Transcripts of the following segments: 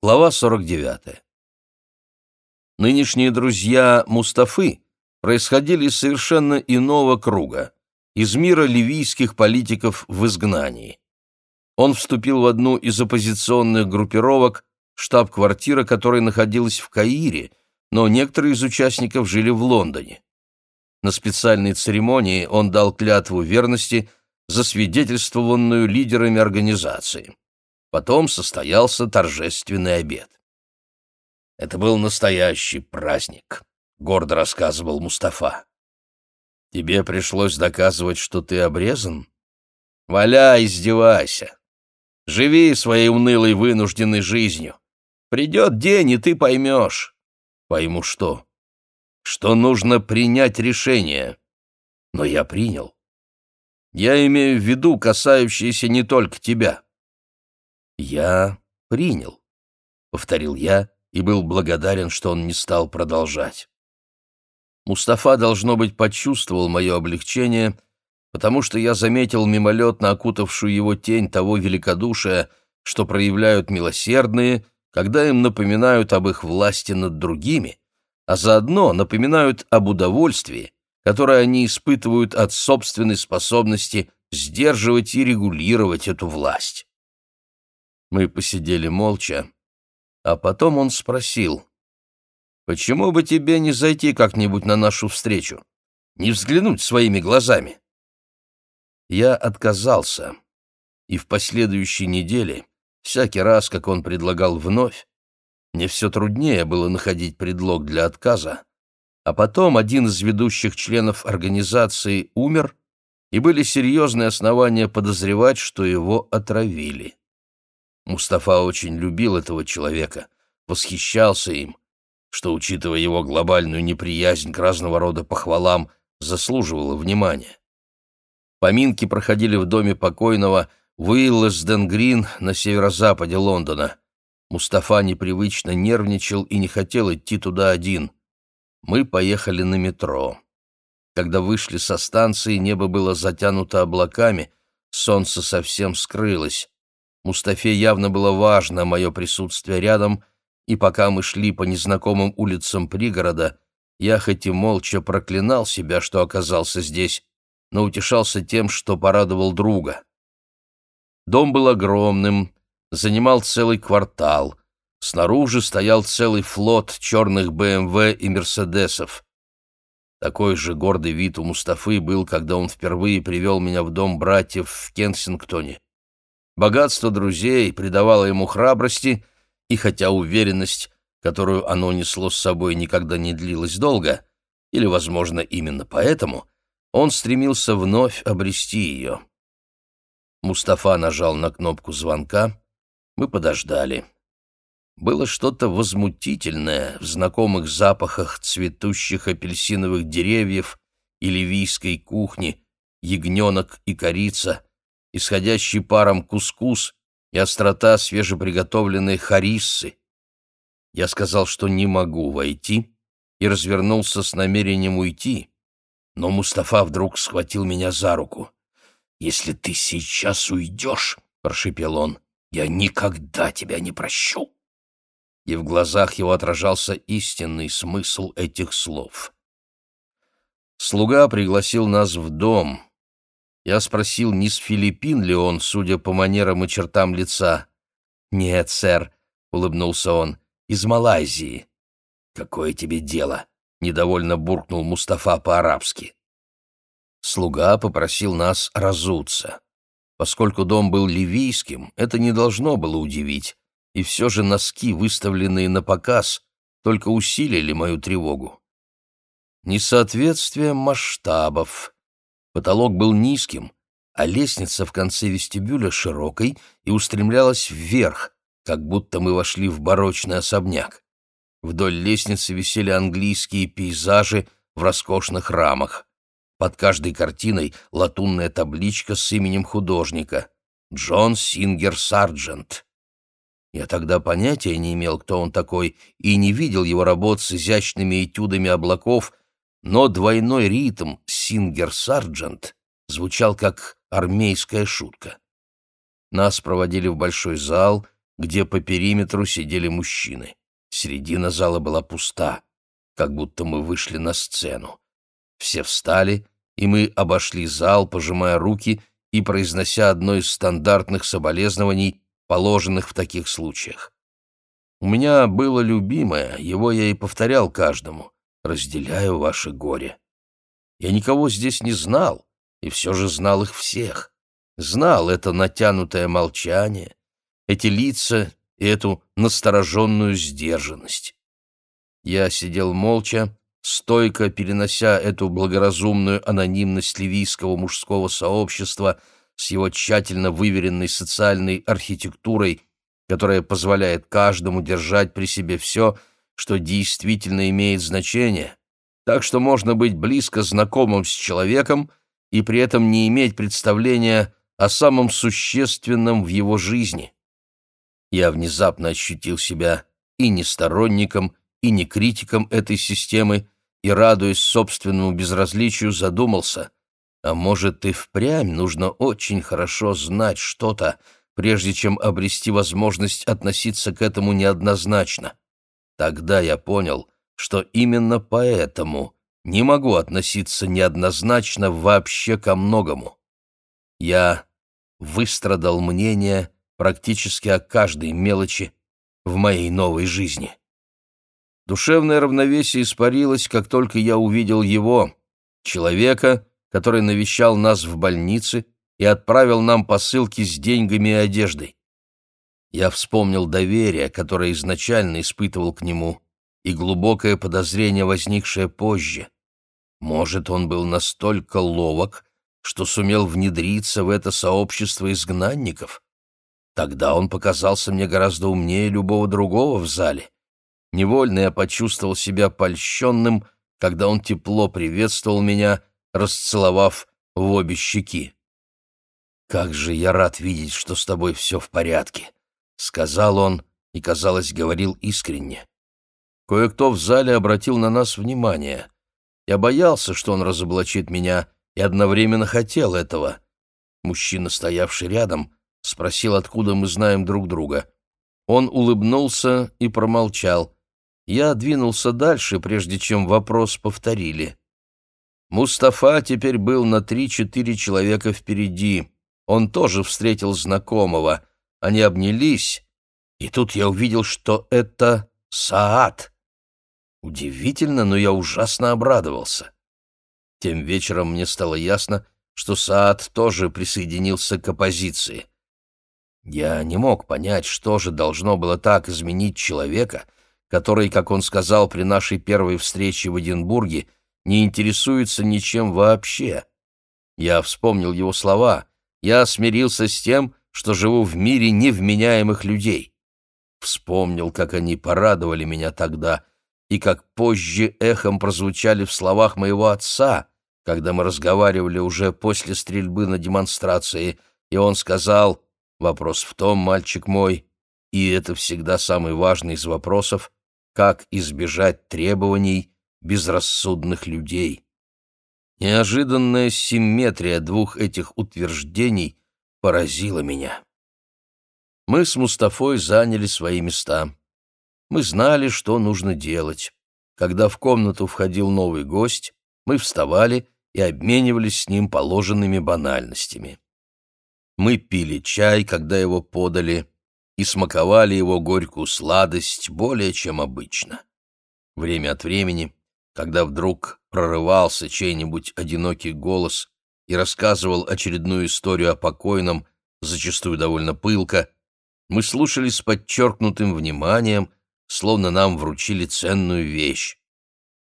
Глава 49. Нынешние друзья Мустафы происходили из совершенно иного круга, из мира ливийских политиков в изгнании. Он вступил в одну из оппозиционных группировок, штаб-квартира которой находилась в Каире, но некоторые из участников жили в Лондоне. На специальной церемонии он дал клятву верности, засвидетельствованную лидерами организации. Потом состоялся торжественный обед. «Это был настоящий праздник», — гордо рассказывал Мустафа. «Тебе пришлось доказывать, что ты обрезан? Валяй, издевайся. Живи своей унылой вынужденной жизнью. Придет день, и ты поймешь». «Пойму что?» «Что нужно принять решение». «Но я принял. Я имею в виду касающееся не только тебя». «Я принял», — повторил я и был благодарен, что он не стал продолжать. Мустафа, должно быть, почувствовал мое облегчение, потому что я заметил мимолетно окутавшую его тень того великодушия, что проявляют милосердные, когда им напоминают об их власти над другими, а заодно напоминают об удовольствии, которое они испытывают от собственной способности сдерживать и регулировать эту власть. Мы посидели молча, а потом он спросил, «Почему бы тебе не зайти как-нибудь на нашу встречу? Не взглянуть своими глазами?» Я отказался, и в последующей неделе, всякий раз, как он предлагал вновь, мне все труднее было находить предлог для отказа, а потом один из ведущих членов организации умер, и были серьезные основания подозревать, что его отравили. Мустафа очень любил этого человека, восхищался им, что, учитывая его глобальную неприязнь к разного рода похвалам, заслуживало внимания. Поминки проходили в доме покойного Уиллесден Грин на северо-западе Лондона. Мустафа непривычно нервничал и не хотел идти туда один. Мы поехали на метро. Когда вышли со станции, небо было затянуто облаками, солнце совсем скрылось. Мустафе явно было важно мое присутствие рядом, и пока мы шли по незнакомым улицам пригорода, я хоть и молча проклинал себя, что оказался здесь, но утешался тем, что порадовал друга. Дом был огромным, занимал целый квартал. Снаружи стоял целый флот черных БМВ и Мерседесов. Такой же гордый вид у Мустафы был, когда он впервые привел меня в дом братьев в Кенсингтоне. Богатство друзей придавало ему храбрости, и хотя уверенность, которую оно несло с собой, никогда не длилась долго, или, возможно, именно поэтому, он стремился вновь обрести ее. Мустафа нажал на кнопку звонка, мы подождали. Было что-то возмутительное в знакомых запахах цветущих апельсиновых деревьев и ливийской кухни, ягненок и корица — исходящий паром кускус и острота свежеприготовленной хариссы. Я сказал, что не могу войти, и развернулся с намерением уйти, но Мустафа вдруг схватил меня за руку. «Если ты сейчас уйдешь, — прошипел он, — я никогда тебя не прощу!» И в глазах его отражался истинный смысл этих слов. Слуга пригласил нас в дом — я спросил, не с Филиппин ли он, судя по манерам и чертам лица. «Нет, сэр», — улыбнулся он, — «из Малайзии». «Какое тебе дело?» — недовольно буркнул Мустафа по-арабски. Слуга попросил нас разуться. Поскольку дом был ливийским, это не должно было удивить, и все же носки, выставленные на показ, только усилили мою тревогу. Несоответствие масштабов. Потолок был низким, а лестница в конце вестибюля широкой и устремлялась вверх, как будто мы вошли в барочный особняк. Вдоль лестницы висели английские пейзажи в роскошных рамах. Под каждой картиной латунная табличка с именем художника — Джон Сингер Сарджент. Я тогда понятия не имел, кто он такой, и не видел его работ с изящными этюдами облаков но двойной ритм «Сингер-Сарджент» звучал как армейская шутка. Нас проводили в большой зал, где по периметру сидели мужчины. Середина зала была пуста, как будто мы вышли на сцену. Все встали, и мы обошли зал, пожимая руки и произнося одно из стандартных соболезнований, положенных в таких случаях. У меня было любимое, его я и повторял каждому. «Разделяю ваше горе». Я никого здесь не знал, и все же знал их всех. Знал это натянутое молчание, эти лица и эту настороженную сдержанность. Я сидел молча, стойко перенося эту благоразумную анонимность ливийского мужского сообщества с его тщательно выверенной социальной архитектурой, которая позволяет каждому держать при себе все, что действительно имеет значение, так что можно быть близко знакомым с человеком и при этом не иметь представления о самом существенном в его жизни. Я внезапно ощутил себя и не сторонником, и не критиком этой системы, и, радуясь собственному безразличию, задумался, а может и впрямь нужно очень хорошо знать что-то, прежде чем обрести возможность относиться к этому неоднозначно. Тогда я понял, что именно поэтому не могу относиться неоднозначно вообще ко многому. Я выстрадал мнение практически о каждой мелочи в моей новой жизни. Душевное равновесие испарилось, как только я увидел его, человека, который навещал нас в больнице и отправил нам посылки с деньгами и одеждой. Я вспомнил доверие, которое изначально испытывал к нему, и глубокое подозрение, возникшее позже. Может, он был настолько ловок, что сумел внедриться в это сообщество изгнанников? Тогда он показался мне гораздо умнее любого другого в зале. Невольно я почувствовал себя польщенным, когда он тепло приветствовал меня, расцеловав в обе щеки. «Как же я рад видеть, что с тобой все в порядке», — сказал он и, казалось, говорил искренне. Кое-кто в зале обратил на нас внимание. Я боялся, что он разоблачит меня, и одновременно хотел этого. Мужчина, стоявший рядом, спросил, откуда мы знаем друг друга. Он улыбнулся и промолчал. Я двинулся дальше, прежде чем вопрос повторили. Мустафа теперь был на три-четыре человека впереди. Он тоже встретил знакомого. Они обнялись, и тут я увидел, что это Саад. Удивительно, но я ужасно обрадовался. Тем вечером мне стало ясно, что Саад тоже присоединился к оппозиции. Я не мог понять, что же должно было так изменить человека — который, как он сказал при нашей первой встрече в Эдинбурге, не интересуется ничем вообще. Я вспомнил его слова. Я смирился с тем, что живу в мире невменяемых людей. Вспомнил, как они порадовали меня тогда, и как позже эхом прозвучали в словах моего отца, когда мы разговаривали уже после стрельбы на демонстрации, и он сказал, «Вопрос в том, мальчик мой, и это всегда самый важный из вопросов, как избежать требований безрассудных людей. Неожиданная симметрия двух этих утверждений поразила меня. Мы с Мустафой заняли свои места. Мы знали, что нужно делать. Когда в комнату входил новый гость, мы вставали и обменивались с ним положенными банальностями. Мы пили чай, когда его подали, и смаковали его горькую сладость более чем обычно. Время от времени, когда вдруг прорывался чей-нибудь одинокий голос и рассказывал очередную историю о покойном, зачастую довольно пылко, мы слушали с подчеркнутым вниманием, словно нам вручили ценную вещь.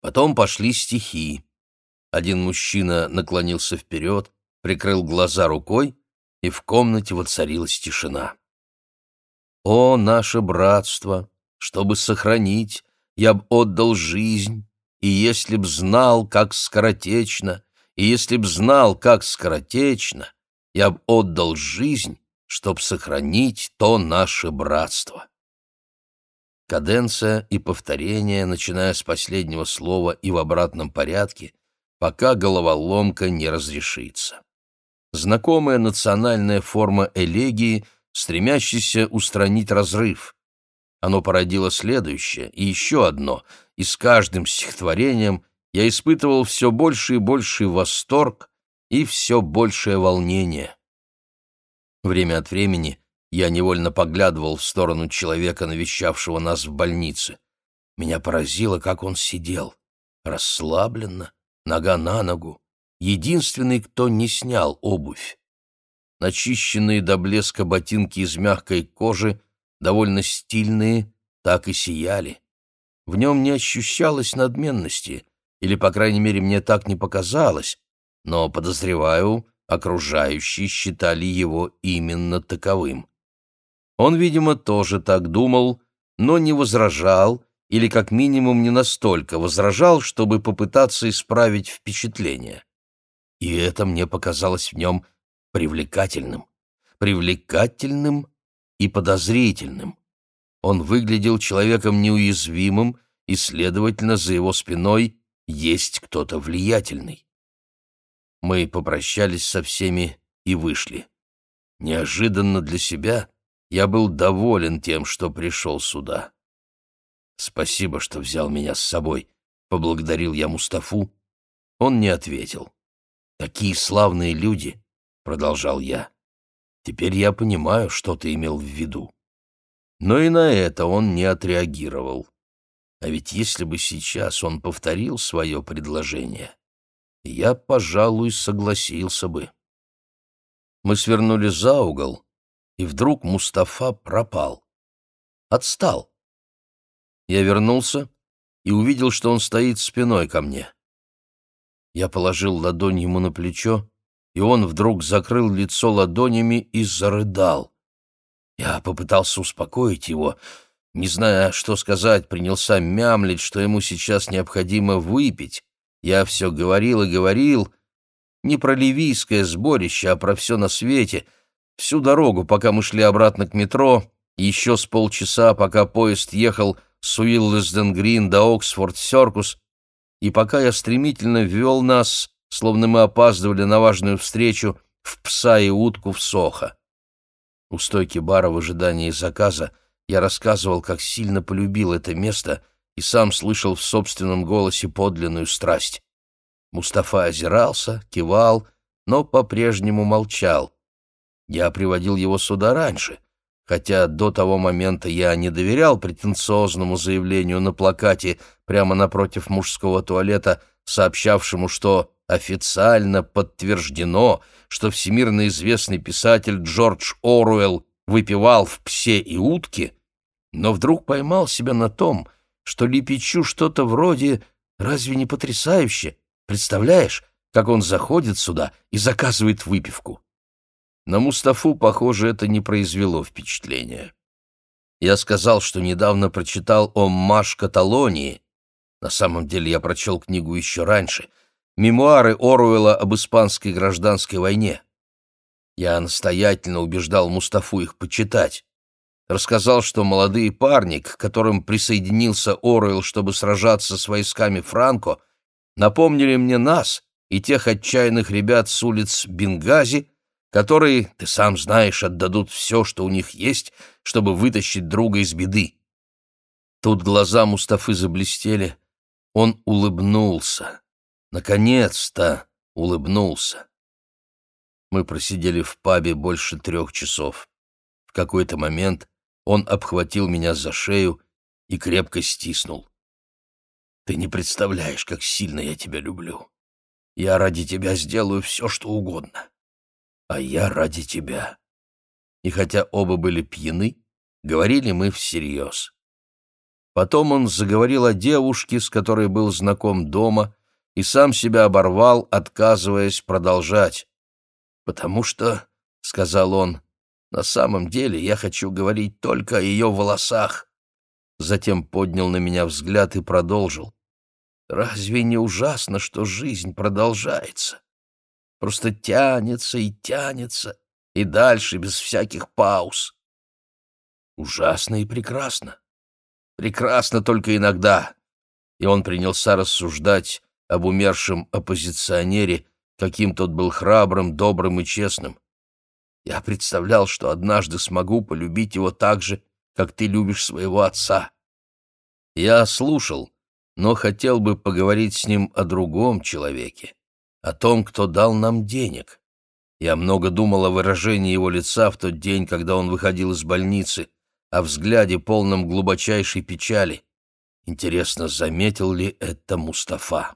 Потом пошли стихи. Один мужчина наклонился вперед, прикрыл глаза рукой, и в комнате воцарилась тишина. О, наше братство! Чтобы сохранить, я б отдал жизнь, и если б знал, как скоротечно, и если б знал, как скоротечно, я б отдал жизнь, чтоб сохранить то наше братство. Каденция и повторение, начиная с последнего слова и в обратном порядке, пока головоломка не разрешится. Знакомая национальная форма элегии стремящийся устранить разрыв. Оно породило следующее и еще одно, и с каждым стихотворением я испытывал все больше и больший восторг и все большее волнение. Время от времени я невольно поглядывал в сторону человека, навещавшего нас в больнице. Меня поразило, как он сидел, расслабленно, нога на ногу, единственный, кто не снял обувь. Начищенные до блеска ботинки из мягкой кожи, довольно стильные, так и сияли. В нем не ощущалось надменности, или, по крайней мере, мне так не показалось, но, подозреваю, окружающие считали его именно таковым. Он, видимо, тоже так думал, но не возражал, или как минимум не настолько возражал, чтобы попытаться исправить впечатление. И это мне показалось в нем привлекательным. Привлекательным и подозрительным. Он выглядел человеком неуязвимым, и, следовательно, за его спиной есть кто-то влиятельный. Мы попрощались со всеми и вышли. Неожиданно для себя я был доволен тем, что пришел сюда. «Спасибо, что взял меня с собой», — поблагодарил я Мустафу. Он не ответил. «Такие славные люди», — продолжал я. «Теперь я понимаю, что ты имел в виду». Но и на это он не отреагировал. А ведь если бы сейчас он повторил свое предложение, я, пожалуй, согласился бы. Мы свернули за угол, и вдруг Мустафа пропал. Отстал. Я вернулся и увидел, что он стоит спиной ко мне. Я положил ладонь ему на плечо, и он вдруг закрыл лицо ладонями и зарыдал. Я попытался успокоить его, не зная, что сказать, принялся мямлить, что ему сейчас необходимо выпить. Я все говорил и говорил, не про ливийское сборище, а про все на свете, всю дорогу, пока мы шли обратно к метро, еще с полчаса, пока поезд ехал с Уиллесден-Грин до Оксфорд-Серкус, и пока я стремительно вел нас, словно мы опаздывали на важную встречу, в пса и утку в Сохо. У стойки бара в ожидании заказа я рассказывал, как сильно полюбил это место и сам слышал в собственном голосе подлинную страсть. Мустафа озирался, кивал, но по-прежнему молчал. Я приводил его сюда раньше, хотя до того момента я не доверял претенциозному заявлению на плакате прямо напротив мужского туалета, сообщавшему, что официально подтверждено, что всемирно известный писатель Джордж Оруэлл выпивал в «Псе и утке», но вдруг поймал себя на том, что лепечу что-то вроде «Разве не потрясающе? Представляешь, как он заходит сюда и заказывает выпивку?» На Мустафу, похоже, это не произвело впечатления. Я сказал, что недавно прочитал о Маш Каталонии. На самом деле я прочел книгу еще раньше. Мемуары Оруэлла об испанской гражданской войне. Я настоятельно убеждал Мустафу их почитать. Рассказал, что молодые парни, к которым присоединился Оруэлл, чтобы сражаться с войсками Франко, напомнили мне нас и тех отчаянных ребят с улиц Бенгази, которые, ты сам знаешь, отдадут все, что у них есть, чтобы вытащить друга из беды. Тут глаза Мустафы заблестели. Он улыбнулся. Наконец-то улыбнулся. Мы просидели в пабе больше трех часов. В какой-то момент он обхватил меня за шею и крепко стиснул. «Ты не представляешь, как сильно я тебя люблю. Я ради тебя сделаю все, что угодно. А я ради тебя». И хотя оба были пьяны, говорили мы всерьез. Потом он заговорил о девушке, с которой был знаком дома, и сам себя оборвал, отказываясь продолжать. «Потому что, — сказал он, — на самом деле я хочу говорить только о ее волосах». Затем поднял на меня взгляд и продолжил. «Разве не ужасно, что жизнь продолжается? Просто тянется и тянется, и дальше без всяких пауз. Ужасно и прекрасно. Прекрасно только иногда». И он принялся рассуждать об умершем оппозиционере, каким тот был храбрым, добрым и честным. Я представлял, что однажды смогу полюбить его так же, как ты любишь своего отца. Я слушал, но хотел бы поговорить с ним о другом человеке, о том, кто дал нам денег. Я много думал о выражении его лица в тот день, когда он выходил из больницы, о взгляде, полном глубочайшей печали. Интересно, заметил ли это Мустафа?